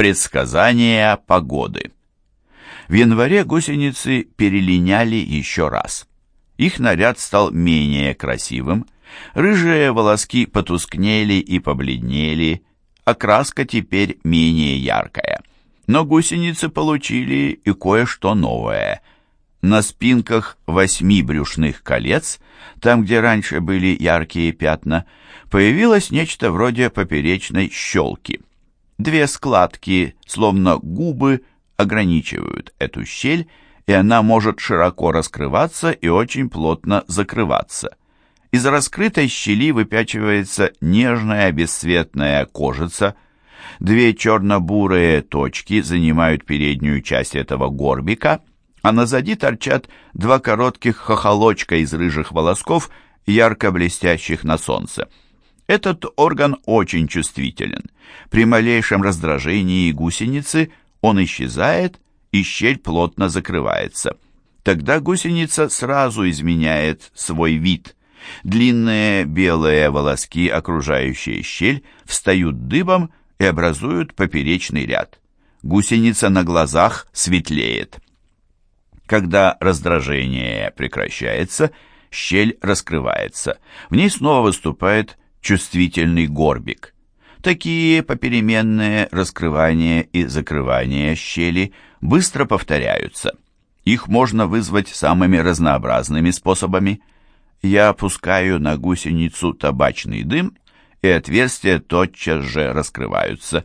Предсказания погоды. В январе гусеницы перелиняли еще раз. Их наряд стал менее красивым, рыжие волоски потускнели и побледнели, окраска теперь менее яркая. Но гусеницы получили и кое-что новое. На спинках восьми брюшных колец, там, где раньше были яркие пятна, появилось нечто вроде поперечной щелки. Две складки, словно губы, ограничивают эту щель, и она может широко раскрываться и очень плотно закрываться. Из раскрытой щели выпячивается нежная бесцветная кожица. Две черно-бурые точки занимают переднюю часть этого горбика, а назади торчат два коротких хохолочка из рыжих волосков, ярко блестящих на солнце. Этот орган очень чувствителен. При малейшем раздражении гусеницы он исчезает, и щель плотно закрывается. Тогда гусеница сразу изменяет свой вид. Длинные белые волоски, окружающие щель, встают дыбом и образуют поперечный ряд. Гусеница на глазах светлеет. Когда раздражение прекращается, щель раскрывается. В ней снова выступает чувствительный горбик. Такие попеременные раскрывания и закрывания щели быстро повторяются. Их можно вызвать самыми разнообразными способами. Я опускаю на гусеницу табачный дым, и отверстия тотчас же раскрываются.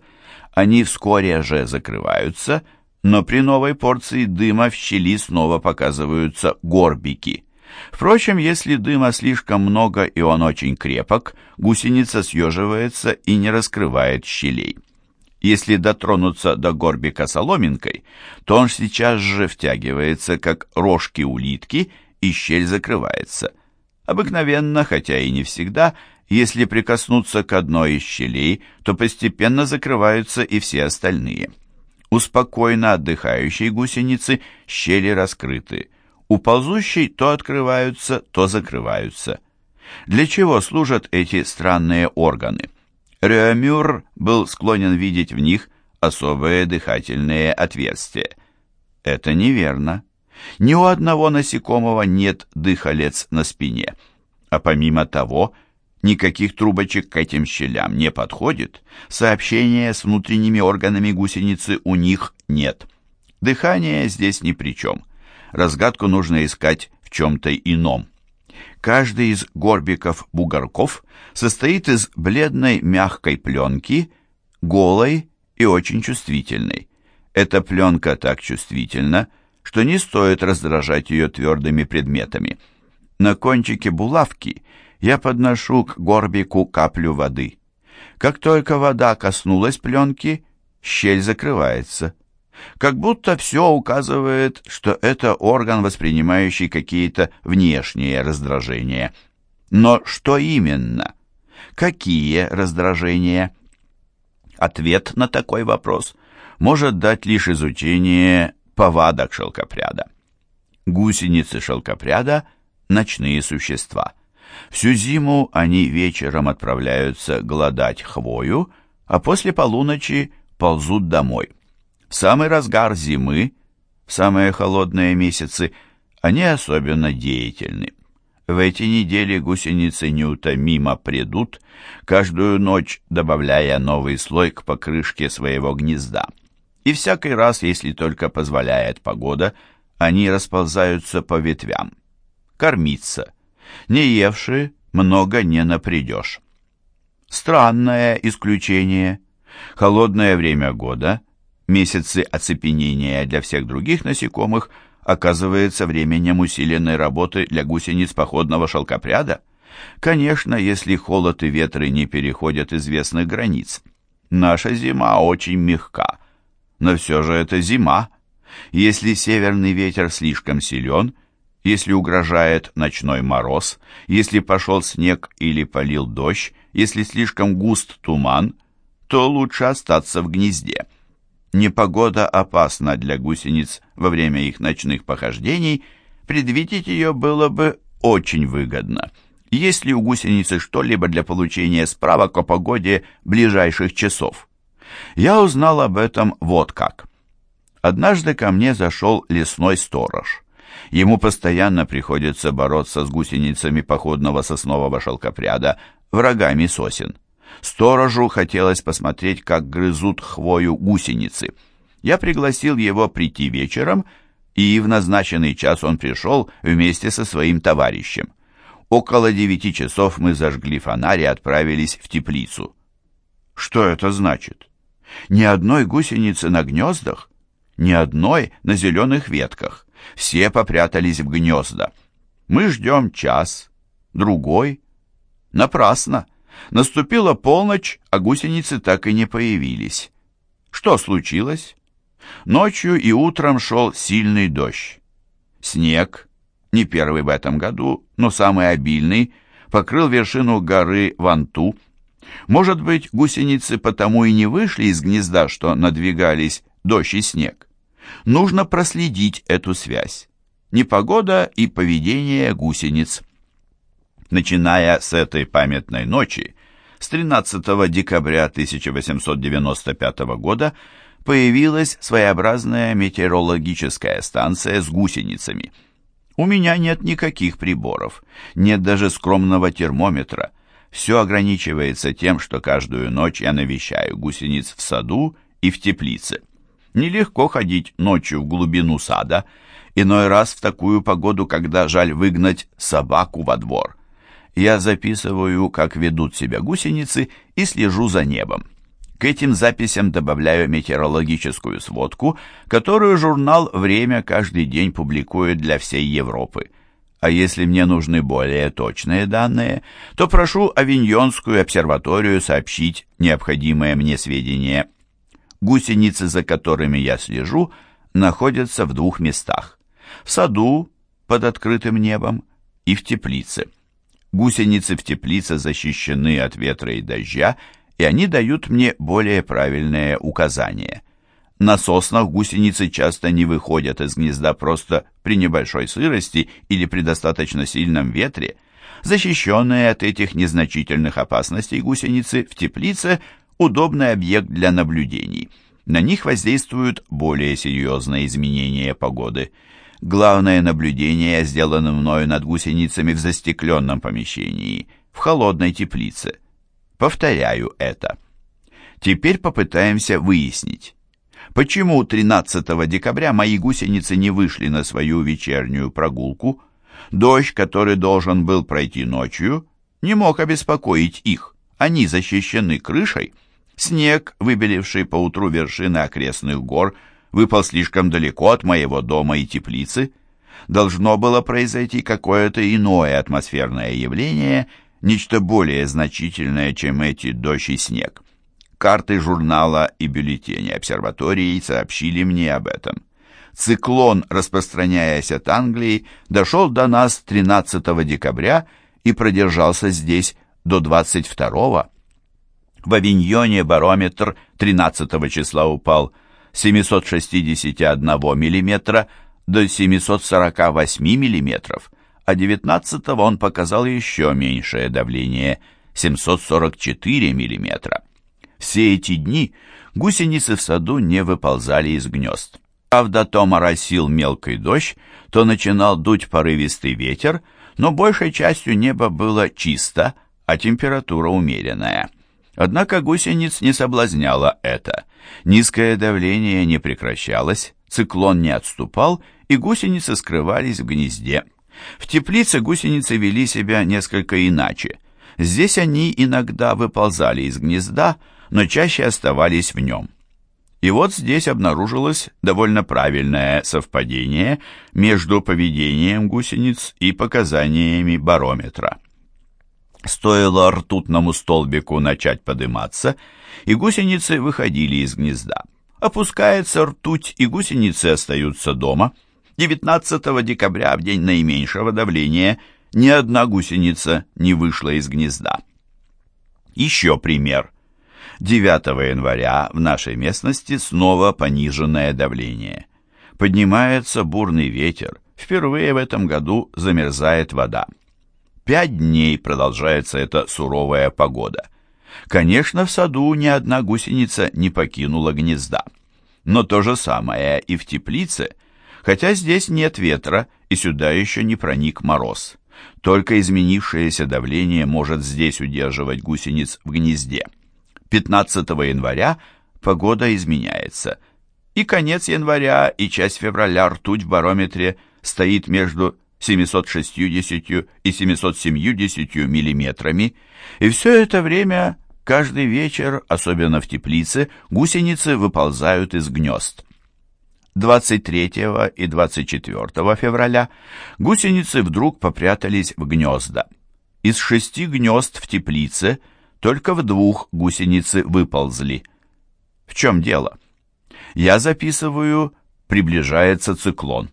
Они вскоре же закрываются, но при новой порции дыма в щели снова показываются горбики. Впрочем, если дыма слишком много и он очень крепок, гусеница съеживается и не раскрывает щелей. Если дотронуться до горбика соломинкой, то он сейчас же втягивается, как рожки улитки, и щель закрывается. Обыкновенно, хотя и не всегда, если прикоснуться к одной из щелей, то постепенно закрываются и все остальные. У спокойно отдыхающей гусеницы щели раскрыты, у ползущей то открываются, то закрываются. Для чего служат эти странные органы? Реомюр был склонен видеть в них особые дыхательные отверстия. Это неверно. Ни у одного насекомого нет дыхалец на спине. А помимо того, никаких трубочек к этим щелям не подходит. Сообщения с внутренними органами гусеницы у них нет. Дыхание здесь ни при чем разгадку нужно искать в чем-то ином. Каждый из горбиков-бугорков состоит из бледной мягкой пленки, голой и очень чувствительной. Эта пленка так чувствительна, что не стоит раздражать ее твердыми предметами. На кончике булавки я подношу к горбику каплю воды. Как только вода коснулась пленки, щель закрывается – как будто все указывает, что это орган, воспринимающий какие-то внешние раздражения. Но что именно? Какие раздражения? Ответ на такой вопрос может дать лишь изучение повадок шелкопряда. Гусеницы шелкопряда – ночные существа. Всю зиму они вечером отправляются голодать хвою, а после полуночи ползут домой. Самый разгар зимы, в самые холодные месяцы, они особенно деятельны. В эти недели гусеницы неутомимо предут, каждую ночь добавляя новый слой к покрышке своего гнезда. И всякий раз, если только позволяет погода, они расползаются по ветвям. Кормиться. Не евши, много не напридешь. Странное исключение. Холодное время года Месяцы оцепенения для всех других насекомых оказывается временем усиленной работы для гусениц походного шелкопряда. Конечно, если холод и ветры не переходят известных границ. Наша зима очень мягка, но все же это зима. Если северный ветер слишком силен, если угрожает ночной мороз, если пошел снег или полил дождь, если слишком густ туман, то лучше остаться в гнезде. Непогода опасна для гусениц во время их ночных похождений, предвидеть ее было бы очень выгодно. Есть ли у гусеницы что-либо для получения справок о погоде ближайших часов? Я узнал об этом вот как. Однажды ко мне зашел лесной сторож. Ему постоянно приходится бороться с гусеницами походного соснового шелкопряда, врагами сосен. Сторожу хотелось посмотреть, как грызут хвою гусеницы. Я пригласил его прийти вечером, и в назначенный час он пришел вместе со своим товарищем. Около девяти часов мы зажгли фонарь и отправились в теплицу. Что это значит? Ни одной гусеницы на гнездах, ни одной на зеленых ветках. Все попрятались в гнезда. Мы ждем час, другой. Напрасно. Наступила полночь, а гусеницы так и не появились. Что случилось? Ночью и утром шел сильный дождь. Снег, не первый в этом году, но самый обильный, покрыл вершину горы Ванту. Может быть, гусеницы потому и не вышли из гнезда, что надвигались дождь и снег. Нужно проследить эту связь. Непогода и поведение гусениц. Начиная с этой памятной ночи, с 13 декабря 1895 года, появилась своеобразная метеорологическая станция с гусеницами. У меня нет никаких приборов, нет даже скромного термометра. Все ограничивается тем, что каждую ночь я навещаю гусениц в саду и в теплице. Нелегко ходить ночью в глубину сада, иной раз в такую погоду, когда жаль выгнать собаку во двор. Я записываю, как ведут себя гусеницы, и слежу за небом. К этим записям добавляю метеорологическую сводку, которую журнал «Время» каждый день публикует для всей Европы. А если мне нужны более точные данные, то прошу Авиньонскую обсерваторию сообщить необходимые мне сведения. Гусеницы, за которыми я слежу, находятся в двух местах. В саду, под открытым небом, и в теплице. Гусеницы в теплице защищены от ветра и дождя, и они дают мне более правильные указания. На соснах гусеницы часто не выходят из гнезда просто при небольшой сырости или при достаточно сильном ветре. Защищенные от этих незначительных опасностей гусеницы в теплице удобный объект для наблюдений. На них воздействуют более серьезные изменения погоды. Главное наблюдение сделано мною над гусеницами в застекленном помещении, в холодной теплице. Повторяю это. Теперь попытаемся выяснить, почему 13 декабря мои гусеницы не вышли на свою вечернюю прогулку. Дождь, который должен был пройти ночью, не мог обеспокоить их. Они защищены крышей. Снег, выбеливший поутру вершины окрестных гор, выпал слишком далеко от моего дома и теплицы. Должно было произойти какое-то иное атмосферное явление, нечто более значительное, чем эти дождь и снег. Карты журнала и бюллетени обсерватории сообщили мне об этом. Циклон, распространяясь от Англии, дошел до нас 13 декабря и продержался здесь до 22 в Авиньоне барометр 13 числа упал 761 мм до 748 мм, а 19 он показал еще меньшее давление – 744 мм. Все эти дни гусеницы в саду не выползали из гнезд. Правда, то моросил мелкий дождь, то начинал дуть порывистый ветер, но большей частью небо было чисто, а температура умеренная. Однако гусениц не соблазняло это. Низкое давление не прекращалось, циклон не отступал, и гусеницы скрывались в гнезде. В теплице гусеницы вели себя несколько иначе. Здесь они иногда выползали из гнезда, но чаще оставались в нем. И вот здесь обнаружилось довольно правильное совпадение между поведением гусениц и показаниями барометра. Стоило ртутному столбику начать подниматься, и гусеницы выходили из гнезда. Опускается ртуть, и гусеницы остаются дома. 19 декабря, в день наименьшего давления, ни одна гусеница не вышла из гнезда. Еще пример. 9 января в нашей местности снова пониженное давление. Поднимается бурный ветер. Впервые в этом году замерзает вода. Пять дней продолжается эта суровая погода. Конечно, в саду ни одна гусеница не покинула гнезда. Но то же самое и в теплице, хотя здесь нет ветра и сюда еще не проник мороз. Только изменившееся давление может здесь удерживать гусениц в гнезде. 15 января погода изменяется. И конец января, и часть февраля ртуть в барометре стоит между 760 и 770 миллиметрами, и все это время, каждый вечер, особенно в теплице, гусеницы выползают из гнезд. 23 и 24 февраля гусеницы вдруг попрятались в гнезда. Из шести гнезд в теплице только в двух гусеницы выползли. В чем дело? Я записываю «приближается циклон».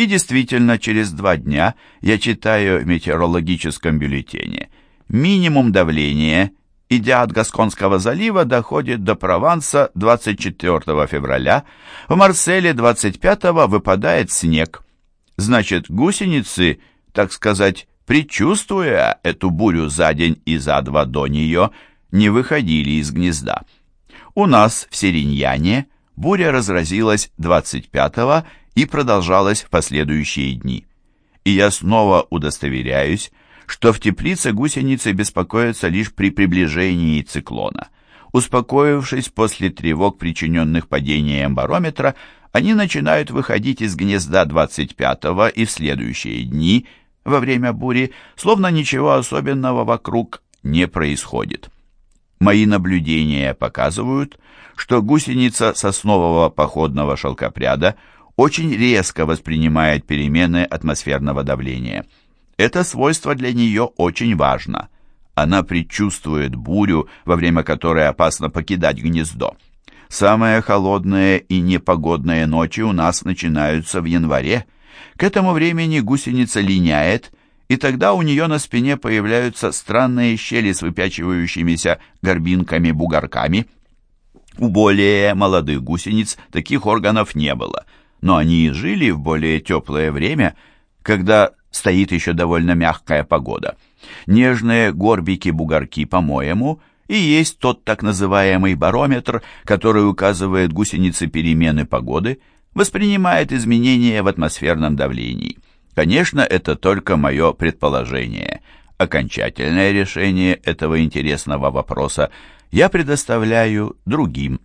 И действительно, через два дня я читаю в метеорологическом бюллетене. Минимум давления, идя от Гасконского залива, доходит до Прованса 24 февраля, в Марселе 25 выпадает снег. Значит, гусеницы, так сказать, предчувствуя эту бурю за день и за два до нее, не выходили из гнезда. У нас в Сериньяне буря разразилась 25 и продолжалась в последующие дни. И я снова удостоверяюсь, что в теплице гусеницы беспокоятся лишь при приближении циклона. Успокоившись после тревог, причиненных падением барометра, они начинают выходить из гнезда 25-го и в следующие дни, во время бури, словно ничего особенного вокруг не происходит. Мои наблюдения показывают, что гусеница соснового походного шелкопряда очень резко воспринимает перемены атмосферного давления. Это свойство для нее очень важно. Она предчувствует бурю, во время которой опасно покидать гнездо. Самые холодные и непогодные ночи у нас начинаются в январе. К этому времени гусеница линяет, и тогда у нее на спине появляются странные щели с выпячивающимися горбинками-бугорками. У более молодых гусениц таких органов не было – но они жили в более теплое время, когда стоит еще довольно мягкая погода. Нежные горбики-бугорки, по-моему, и есть тот так называемый барометр, который указывает гусенице перемены погоды, воспринимает изменения в атмосферном давлении. Конечно, это только мое предположение. Окончательное решение этого интересного вопроса я предоставляю другим.